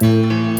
Música